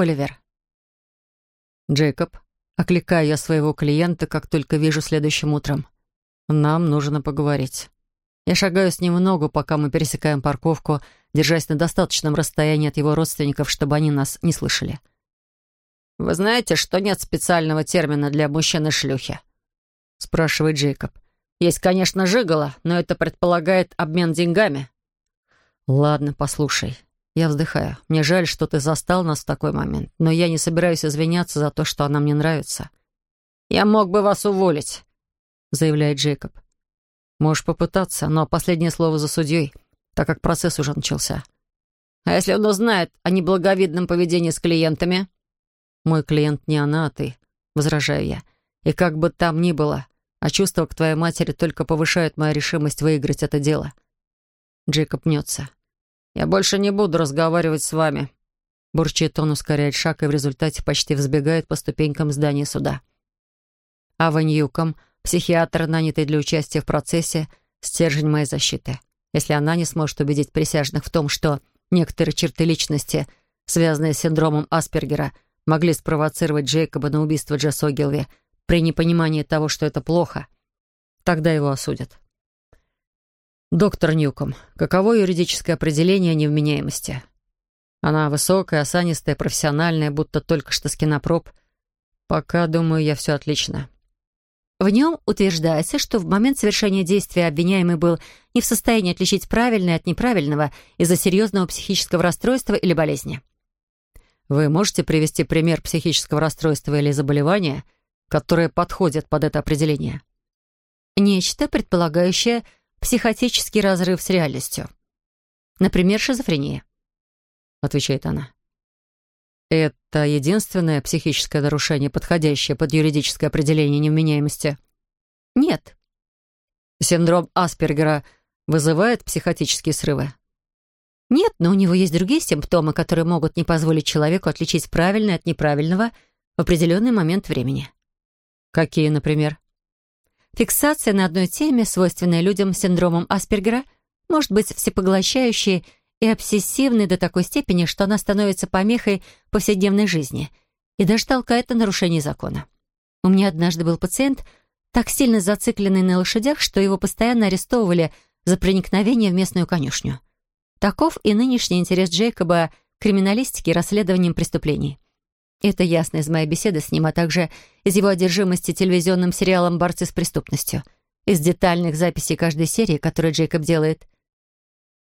Оливер». «Джейкоб, окликаю я своего клиента, как только вижу следующим утром. Нам нужно поговорить». Я шагаю с ним в ногу, пока мы пересекаем парковку, держась на достаточном расстоянии от его родственников, чтобы они нас не слышали. «Вы знаете, что нет специального термина для мужчины-шлюхи?» — спрашивает Джейкоб. «Есть, конечно, жигало, но это предполагает обмен деньгами». «Ладно, послушай». Я вздыхаю. «Мне жаль, что ты застал нас в такой момент, но я не собираюсь извиняться за то, что она мне нравится». «Я мог бы вас уволить», — заявляет Джейкоб. Можешь попытаться, но последнее слово за судьей, так как процесс уже начался. А если он узнает о неблаговидном поведении с клиентами? Мой клиент не она, а ты, возражаю я. И как бы там ни было, а чувства к твоей матери только повышают мою решимость выиграть это дело. Джейкоб мнется. «Я больше не буду разговаривать с вами». Бурчит он, ускоряет шаг и в результате почти взбегает по ступенькам здания суда. Ава Ньюком — Психиатр, нанятый для участия в процессе, стержень моей защиты. Если она не сможет убедить присяжных в том, что некоторые черты личности, связанные с синдромом Аспергера, могли спровоцировать Джейкоба на убийство Джесс Огилви при непонимании того, что это плохо, тогда его осудят. Доктор Ньюком, каково юридическое определение невменяемости? Она высокая, осанистая, профессиональная, будто только что с кинопроб. Пока, думаю, я все отлично. В нем утверждается, что в момент совершения действия обвиняемый был не в состоянии отличить правильное от неправильного из-за серьезного психического расстройства или болезни. Вы можете привести пример психического расстройства или заболевания, которое подходит под это определение? Нечто, предполагающее психотический разрыв с реальностью. Например, шизофрения. Отвечает она. Это единственное психическое нарушение, подходящее под юридическое определение невменяемости? Нет. Синдром Аспергера вызывает психотические срывы? Нет, но у него есть другие симптомы, которые могут не позволить человеку отличить правильное от неправильного в определенный момент времени. Какие, например? Фиксация на одной теме, свойственная людям с синдромом Аспергера, может быть всепоглощающей и обсессивной до такой степени, что она становится помехой повседневной жизни и даже толкает на нарушение закона. У меня однажды был пациент, так сильно зацикленный на лошадях, что его постоянно арестовывали за проникновение в местную конюшню. Таков и нынешний интерес Джейкоба к криминалистике и расследованиям преступлений. Это ясно из моей беседы с ним, а также из его одержимости телевизионным сериалом «Борцы с преступностью», из детальных записей каждой серии, которую Джейкоб делает —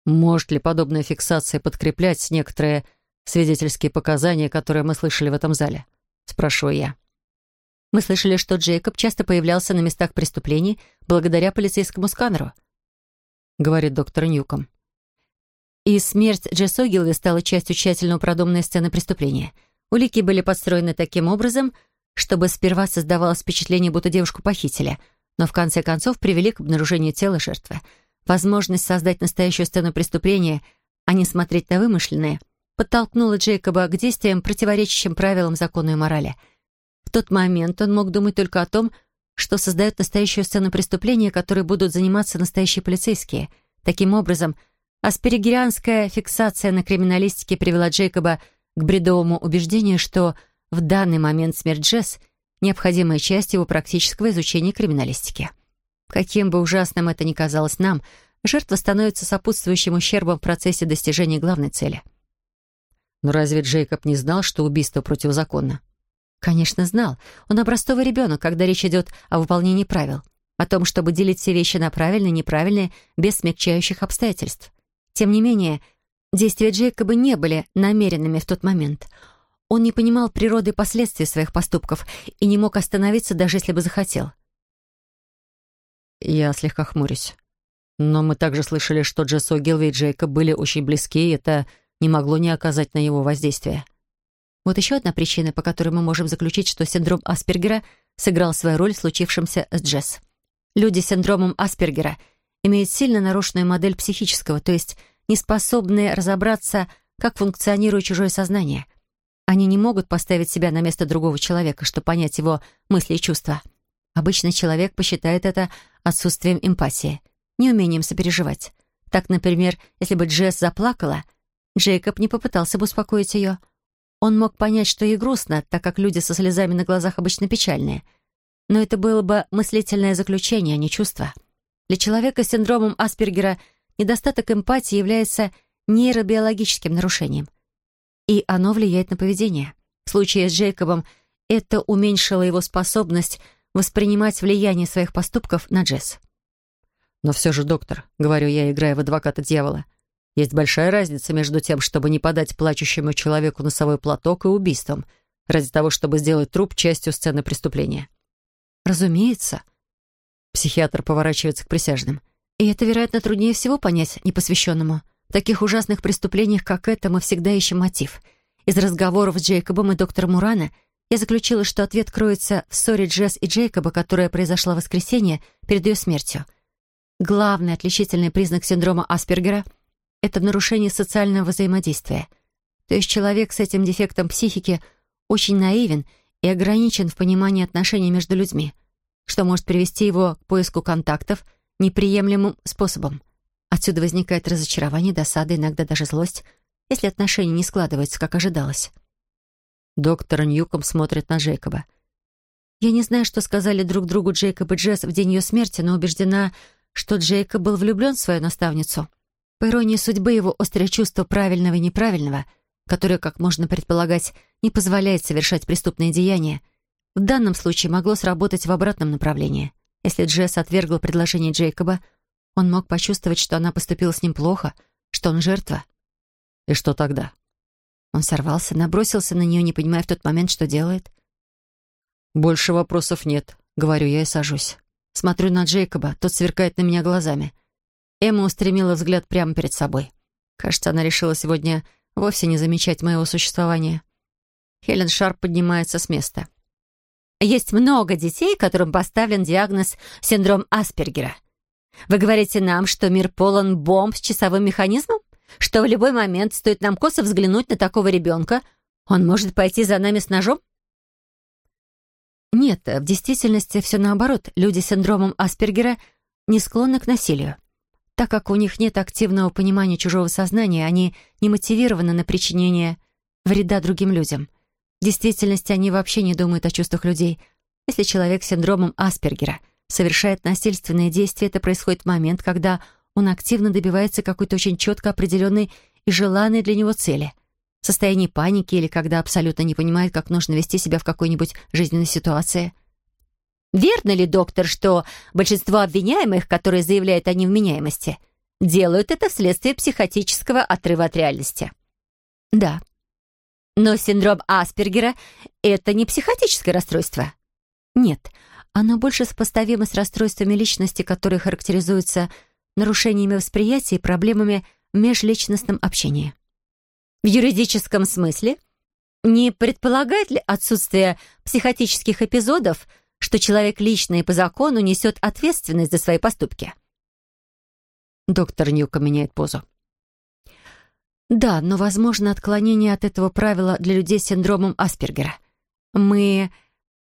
может ли подобная фиксация подкреплять некоторые свидетельские показания, которые мы слышали в этом зале? Спрашиваю я. Мы слышали, что Джейкоб часто появлялся на местах преступлений благодаря полицейскому сканеру, говорит доктор Ньюком. И смерть Джесс Огилви стала частью тщательно продуманной сцены преступления. Улики были подстроены таким образом, чтобы сперва создавалось впечатление, будто девушку похитили, но в конце концов привели к обнаружению тела жертвы — Возможность создать настоящую сцену преступления, а не смотреть на вымышленные, подтолкнула Джейкоба к действиям, противоречащим правилам закона и морали. В тот момент он мог думать только о том, что создает настоящую сцену преступления, которой будут заниматься настоящие полицейские. Таким образом, асперигерианская фиксация на криминалистике привела Джейкоба к бредовому убеждению, что в данный момент смерть Джесс — необходимая часть его практического изучения криминалистики. Каким бы ужасным это ни казалось нам, жертва становится сопутствующим ущербом в процессе достижения главной цели. Но разве Джейкоб не знал, что убийство противозаконно? Конечно, знал. Он образцовый ребенок, когда речь идет о выполнении правил, о том, чтобы делить все вещи на правильные и неправильные, без смягчающих обстоятельств. Тем не менее, действия Джейкоба не были намеренными в тот момент. Он не понимал природы и последствий своих поступков и не мог остановиться, даже если бы захотел. Я слегка хмурюсь. Но мы также слышали, что Джесс Огилви и Джейкоб были очень близки, и это не могло не оказать на него воздействия. Вот еще одна причина, по которой мы можем заключить, что синдром Аспергера сыграл свою роль в случившемся с Джесс. Люди с синдромом Аспергера имеют сильно нарушенную модель психического, то есть не способны разобраться, как функционирует чужое сознание. Они не могут поставить себя на место другого человека, чтобы понять его мысли и чувства. Обычный человек посчитает это отсутствием эмпатии, неумением сопереживать. Так, например, если бы Джесс заплакала, Джейкоб не попытался бы успокоить ее. Он мог понять, что ей грустно, так как люди со слезами на глазах обычно печальные. Но это было бы мыслительное заключение, а не чувство. Для человека с синдромом Аспергера недостаток эмпатии является нейробиологическим нарушением. И оно влияет на поведение. В случае с Джейкобом это уменьшило его способность воспринимать влияние своих поступков на Джесс. «Но все же, доктор», — говорю я, играя в адвоката дьявола, «есть большая разница между тем, чтобы не подать плачущему человеку носовой платок и убийством, ради того, чтобы сделать труп частью сцены преступления». «Разумеется». Психиатр поворачивается к присяжным. «И это, вероятно, труднее всего понять непосвященному. В таких ужасных преступлениях, как это, мы всегда ищем мотив. Из разговоров с Джейкобом и доктором Мурана я заключила, что ответ кроется в ссоре Джесс и Джейкоба, которая произошла в воскресенье перед ее смертью. Главный отличительный признак синдрома Аспергера — это нарушение социального взаимодействия. То есть человек с этим дефектом психики очень наивен и ограничен в понимании отношений между людьми, что может привести его к поиску контактов неприемлемым способом. Отсюда возникает разочарование, досада, иногда даже злость, если отношения не складываются, как ожидалось. Доктор Ньюком смотрит на Джейкоба. Я не знаю, что сказали друг другу Джейкоб и Джесс в день ее смерти, но убеждена, что Джейкоб был влюблен в свою наставницу. По иронии судьбы, его острое чувство правильного и неправильного, которое, как можно предполагать, не позволяет совершать преступные деяния, в данном случае могло сработать в обратном направлении. Если Джесс отвергла предложение Джейкоба, он мог почувствовать, что она поступила с ним плохо, что он жертва. И что тогда? Он сорвался, набросился на нее, не понимая в тот момент, что делает. «Больше вопросов нет», — говорю я и сажусь. Смотрю на Джейкоба, тот сверкает на меня глазами. Эмма устремила взгляд прямо перед собой. Кажется, она решила сегодня вовсе не замечать моего существования. Хелен Шарп поднимается с места. «Есть много детей, которым поставлен диагноз синдром Аспергера. Вы говорите нам, что мир полон бомб с часовым механизмом? Что в любой момент стоит нам косо взглянуть на такого ребенка, он может пойти за нами с ножом? Нет, в действительности все наоборот. Люди с синдромом Аспергера не склонны к насилию. Так как у них нет активного понимания чужого сознания, они не мотивированы на причинение вреда другим людям. В действительности они вообще не думают о чувствах людей. Если человек с синдромом Аспергера — совершает насильственные действия, это происходит в момент, когда он активно добивается какой-то очень четко определенной и желанной для него цели. В состоянии паники или когда абсолютно не понимает, как нужно вести себя в какой-нибудь жизненной ситуации. Верно ли, доктор, что большинство обвиняемых, которые заявляют о невменяемости, делают это вследствие психотического отрыва от реальности? Да. Но синдром Аспергера — это не психотическое расстройство? Нет. Оно больше сопоставимо с расстройствами личности, которые характеризуются нарушениями восприятия и проблемами в межличностном общении. В юридическом смысле не предполагает ли отсутствие психотических эпизодов, что человек лично и по закону несет ответственность за свои поступки? Доктор Ньюка меняет позу. Да, но возможно отклонение от этого правила для людей с синдромом Аспергера. Мы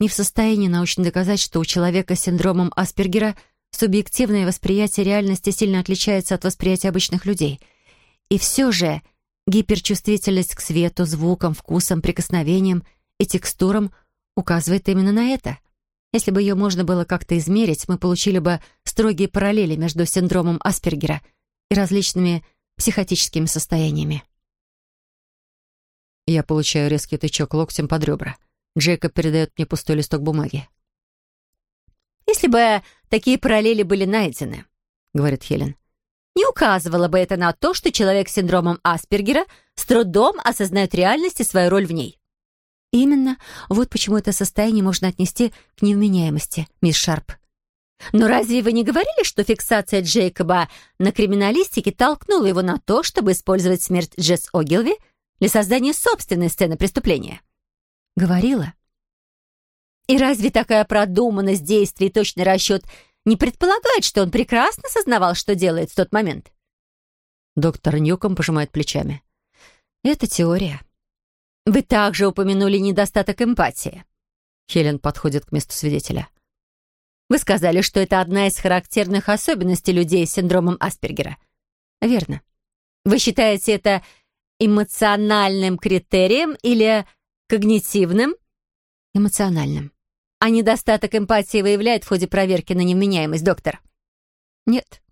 не в состоянии научно доказать, что у человека с синдромом Аспергера субъективное восприятие реальности сильно отличается от восприятия обычных людей. И все же гиперчувствительность к свету, звукам, вкусам, прикосновениям и текстурам указывает именно на это. Если бы ее можно было как-то измерить, мы получили бы строгие параллели между синдромом Аспергера и различными психотическими состояниями. Я получаю резкий тычок локтем под ребра. Джейкоб передает мне пустой листок бумаги. «Если бы такие параллели были найдены», — говорит Хелен, «не указывало бы это на то, что человек с синдромом Аспергера с трудом осознает реальность и свою роль в ней». «Именно. Вот почему это состояние можно отнести к невменяемости, мисс Шарп». «Но разве вы не говорили, что фиксация Джейкоба на криминалистике толкнула его на то, чтобы использовать смерть Джесс Огилви для создания собственной сцены преступления?» Говорила. И разве такая продуманность действий и точный расчет не предполагает, что он прекрасно сознавал, что делает в тот момент? Доктор Ньюком пожимает плечами. Это теория. Вы также упомянули недостаток эмпатии. Хелен подходит к месту свидетеля. Вы сказали, что это одна из характерных особенностей людей с синдромом Аспергера. Верно. Вы считаете это эмоциональным критерием или когнитивным? Эмоциональным. А недостаток эмпатии выявляет в ходе проверки на невменяемость, доктор? Нет.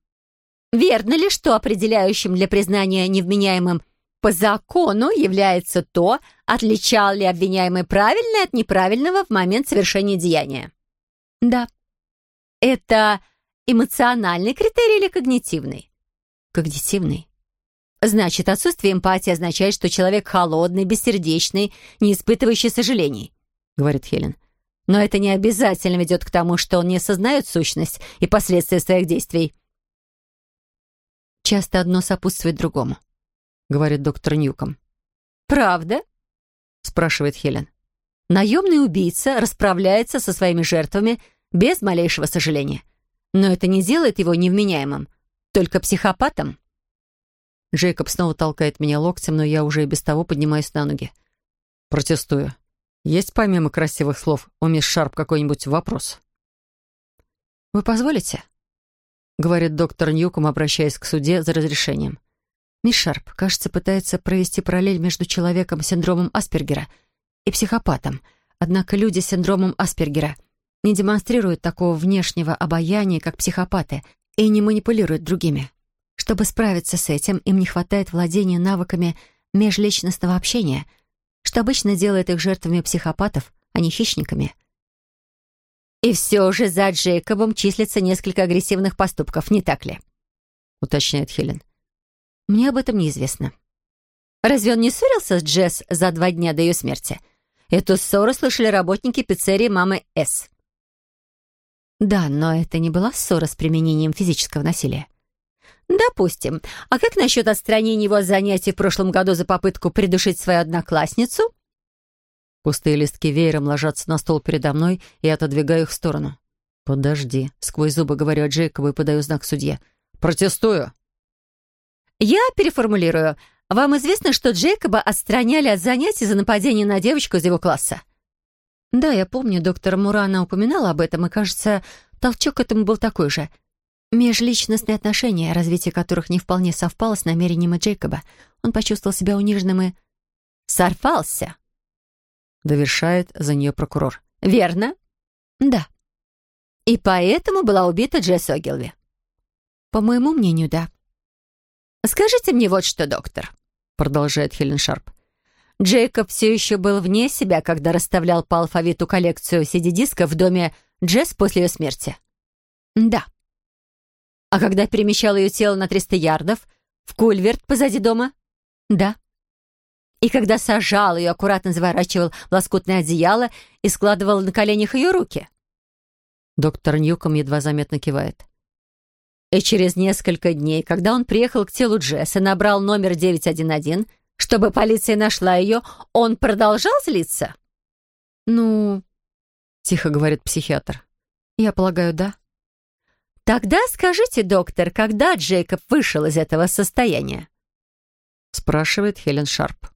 Верно ли, что определяющим для признания невменяемым по закону является то, отличал ли обвиняемый правильное от неправильного в момент совершения деяния? Да. Это эмоциональный критерий или когнитивный? Когнитивный. Значит, отсутствие эмпатии означает, что человек холодный, бессердечный, не испытывающий сожалений, говорит Хелен. Но это не обязательно ведет к тому, что он не осознает сущность и последствия своих действий. Часто одно сопутствует другому, говорит доктор Ньюком. «Правда?» — спрашивает Хелен. Наемный убийца расправляется со своими жертвами без малейшего сожаления. Но это не делает его невменяемым, только психопатом. Джейкоб снова толкает меня локтем, но я уже и без того поднимаюсь на ноги. Протестую. Есть помимо красивых слов у мисс Шарп какой-нибудь вопрос? «Вы позволите?» — говорит доктор Ньюком, обращаясь к суде за разрешением. «Мисс Шарп, кажется, пытается провести параллель между человеком с синдромом Аспергера и психопатом. Однако люди с синдромом Аспергера не демонстрируют такого внешнего обаяния, как психопаты, и не манипулируют другими. Чтобы справиться с этим, им не хватает владения навыками межличностного общения, что обычно делает их жертвами психопатов, а не хищниками. «И все же за Джейкобом числится несколько агрессивных поступков, не так ли?» — уточняет Хелен. «Мне об этом неизвестно». «Разве он не ссорился с Джесс за два дня до ее смерти? Эту ссору слышали работники пиццерии мамы С. Да, но это не была ссора с применением физического насилия. Допустим. А как насчет отстранения его от занятий в прошлом году за попытку придушить свою одноклассницу? Пустые листки веером ложатся на стол передо мной, и я отодвигаю их в сторону. «Подожди», — сквозь зубы говорю Джейкобу и подаю знак судье. «Протестую!» «Я переформулирую. Вам известно, что Джейкоба отстраняли от занятий за нападение на девочку из его класса?» Да, я помню, доктор Мурана упоминала об этом, и, кажется, толчок к этому был такой же. Межличностные отношения, развитие которых не вполне совпало с намерениями Джейкоба. Он почувствовал себя униженным и... «Сорвался!» Довершает за нее прокурор. «Верно?» «Да». «И поэтому была убита Джесс Огилви?» «По моему мнению, да». «Скажите мне вот что, доктор», — продолжает Хелен Шарп. Джейкоб все еще был вне себя, когда расставлял по алфавиту коллекцию CD-дисков в доме Джесс после ее смерти. Да. А когда перемещал ее тело на 300 ярдов, в кульверт позади дома? Да. И когда сажал ее, аккуратно заворачивал в лоскутное одеяло и складывал на коленях ее руки? Доктор Ньюком едва заметно кивает. И через несколько дней, когда он приехал к телу Джесс и набрал номер 911, чтобы полиция нашла ее, он продолжал злиться? Ну, тихо говорит психиатр. Я полагаю, да. Тогда скажите, доктор, когда Джейкоб вышел из этого состояния? Спрашивает Хелен Шарп.